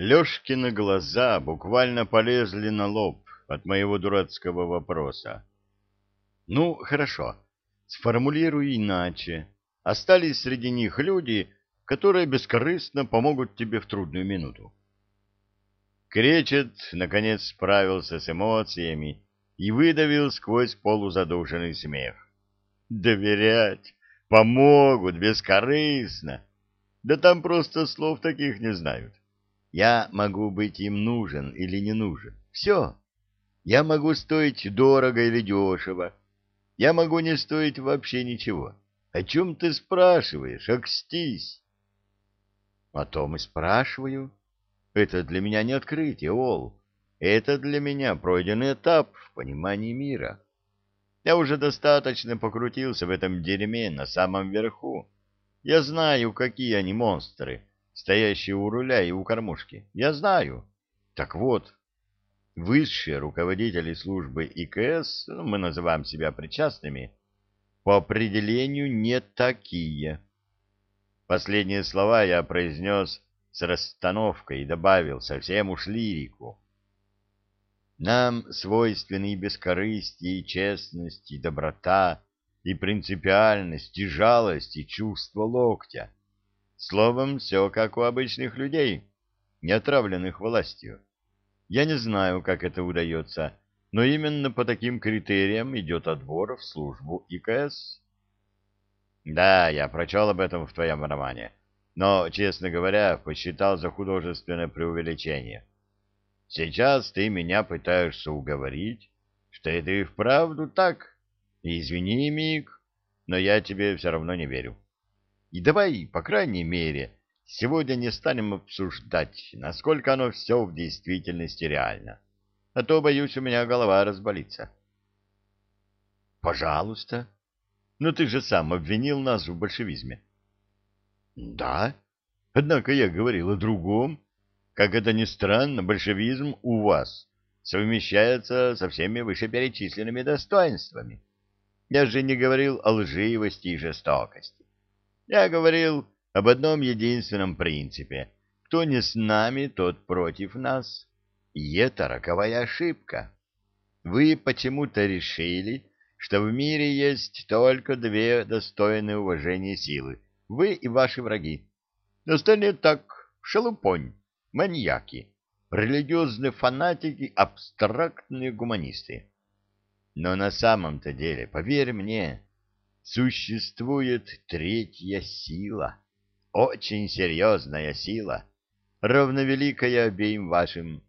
Лешкины глаза буквально полезли на лоб от моего дурацкого вопроса. Ну, хорошо, сформулирую иначе. Остались среди них люди, которые бескорыстно помогут тебе в трудную минуту. Кречет, наконец, справился с эмоциями и выдавил сквозь полузадушенный смех. Доверять, помогут, бескорыстно. Да там просто слов таких не знают. Я могу быть им нужен или не нужен. Все. Я могу стоить дорого или дешево. Я могу не стоить вообще ничего. О чем ты спрашиваешь? Окстись. О том и спрашиваю. Это для меня не открытие, Ол. Это для меня пройденный этап в понимании мира. Я уже достаточно покрутился в этом дерьме на самом верху. Я знаю, какие они монстры стоящие у руля и у кормушки. Я знаю. Так вот, высшие руководители службы ИКС, ну, мы называем себя причастными, по определению не такие. Последние слова я произнес с расстановкой и добавил совсем уж лирику. Нам свойственны и бескорыстие, и честность, и доброта, и принципиальность, и жалость, и чувство локтя. Словом, все как у обычных людей, не отравленных властью. Я не знаю, как это удается, но именно по таким критериям идет отбор в службу ИКС. Да, я прочел об этом в твоем романе, но, честно говоря, посчитал за художественное преувеличение. Сейчас ты меня пытаешься уговорить, что это и вправду так. Извини, Мик, но я тебе все равно не верю. И давай, по крайней мере, сегодня не станем обсуждать, насколько оно все в действительности реально. А то, боюсь, у меня голова разболится. Пожалуйста. Но ты же сам обвинил нас в большевизме. Да. Однако я говорил о другом. Как это ни странно, большевизм у вас совмещается со всеми вышеперечисленными достоинствами. Я же не говорил о лживости и жестокости. Я говорил об одном единственном принципе. Кто не с нами, тот против нас. И это роковая ошибка. Вы почему-то решили, что в мире есть только две достойные уважения силы. Вы и ваши враги. Остальные так, шелупонь, маньяки, религиозные фанатики, абстрактные гуманисты. Но на самом-то деле, поверь мне, Существует третья сила, очень серьезная сила, равновеликая обеим вашим.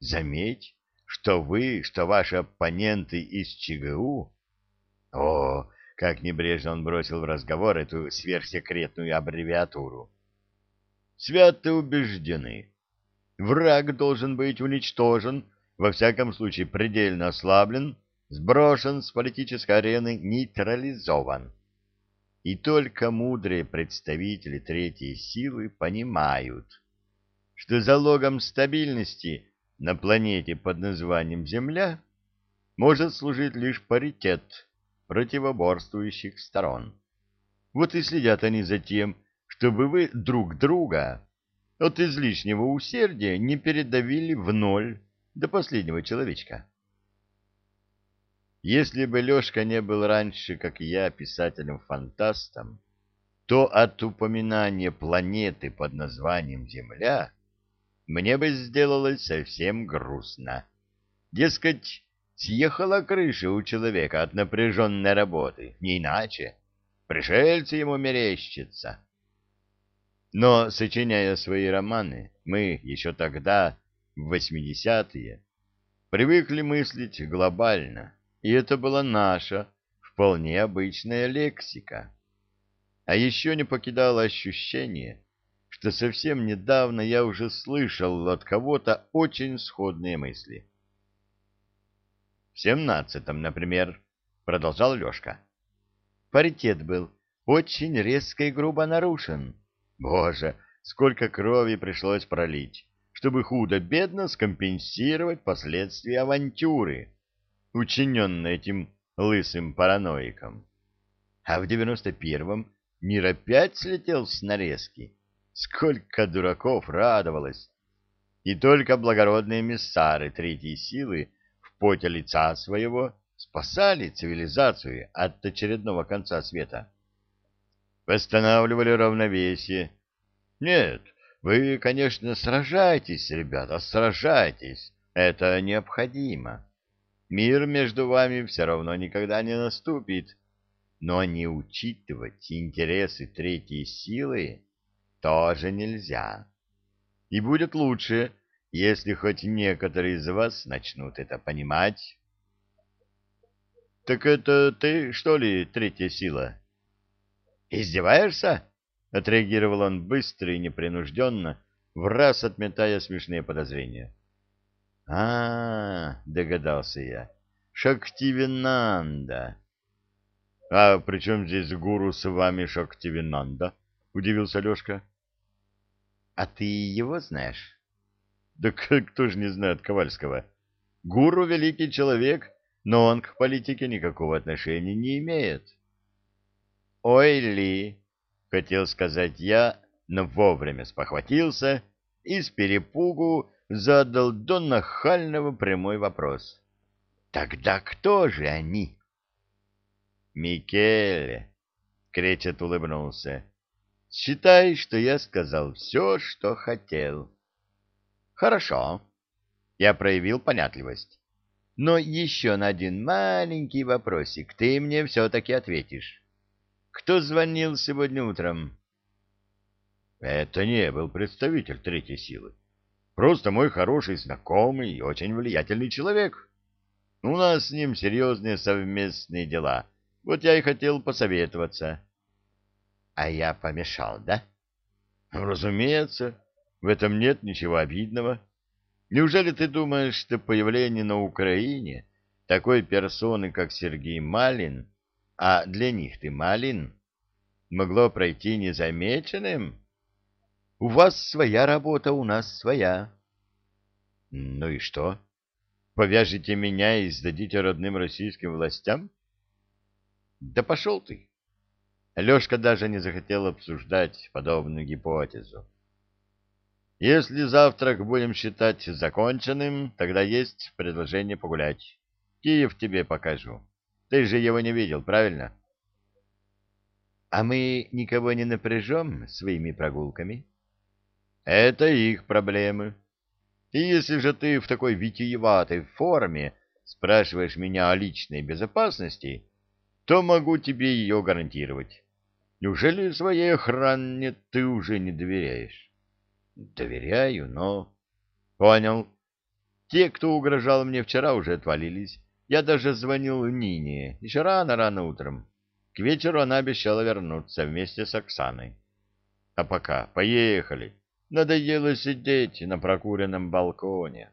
Заметь, что вы, что ваши оппоненты из ЧГУ... О, как небрежно он бросил в разговор эту сверхсекретную аббревиатуру. Свято убеждены. Враг должен быть уничтожен, во всяком случае предельно ослаблен, сброшен с политической арены, нейтрализован. И только мудрые представители третьей силы понимают, что залогом стабильности на планете под названием Земля может служить лишь паритет противоборствующих сторон. Вот и следят они за тем, чтобы вы друг друга от излишнего усердия не передавили в ноль до последнего человечка. Если бы Лешка не был раньше, как я, писателем-фантастом, то от упоминания планеты под названием Земля мне бы сделалось совсем грустно. Дескать, съехала крыша у человека от напряженной работы, не иначе. Пришельцы ему мерещатся. Но, сочиняя свои романы, мы еще тогда, в восьмидесятые, привыкли мыслить глобально и это была наша, вполне обычная лексика. А еще не покидало ощущение, что совсем недавно я уже слышал от кого-то очень сходные мысли. В семнадцатом, например, продолжал Лешка. Паритет был очень резко и грубо нарушен. Боже, сколько крови пришлось пролить, чтобы худо-бедно скомпенсировать последствия авантюры учиненное этим лысым параноиком. А в девяносто первом мир опять слетел с нарезки. Сколько дураков радовалось! И только благородные миссары третьей силы в поте лица своего спасали цивилизацию от очередного конца света. Восстанавливали равновесие. Нет, вы, конечно, сражайтесь, ребята, сражайтесь. Это необходимо. Мир между вами все равно никогда не наступит. Но не учитывать интересы третьей силы тоже нельзя. И будет лучше, если хоть некоторые из вас начнут это понимать. — Так это ты, что ли, третья сила? — Издеваешься? — отреагировал он быстро и непринужденно, в раз отметая смешные подозрения. — А, — догадался я, — Шактивинанда. — А при чем здесь гуру с вами Шактивинанда? — удивился Лешка. — А ты его знаешь? — Да кто же не знает Ковальского? Гуру — великий человек, но он к политике никакого отношения не имеет. — Ой ли, — хотел сказать я, но вовремя спохватился и с перепугу задал до нахального прямой вопрос. Тогда кто же они? Микеле, Кречет улыбнулся. Считай, что я сказал все, что хотел. Хорошо. Я проявил понятливость. Но еще на один маленький вопросик ты мне все-таки ответишь. Кто звонил сегодня утром? Это не был представитель третьей силы. Просто мой хороший знакомый и очень влиятельный человек. У нас с ним серьезные совместные дела. Вот я и хотел посоветоваться. А я помешал, да? Разумеется, в этом нет ничего обидного. Неужели ты думаешь, что появление на Украине такой персоны, как Сергей Малин, а для них ты Малин, могло пройти незамеченным? У вас своя работа, у нас своя. Ну и что? Повяжете меня и сдадите родным российским властям? Да пошел ты. Лешка даже не захотел обсуждать подобную гипотезу. Если завтрак будем считать законченным, тогда есть предложение погулять. Киев тебе покажу. Ты же его не видел, правильно? А мы никого не напряжем своими прогулками? Это их проблемы. И если же ты в такой витиеватой форме спрашиваешь меня о личной безопасности, то могу тебе ее гарантировать. Неужели своей охране ты уже не доверяешь? Доверяю, но... Понял. Те, кто угрожал мне вчера, уже отвалились. Я даже звонил Нине, еще рано-рано утром. К вечеру она обещала вернуться вместе с Оксаной. А пока поехали. Надоело сидеть на прокуренном балконе.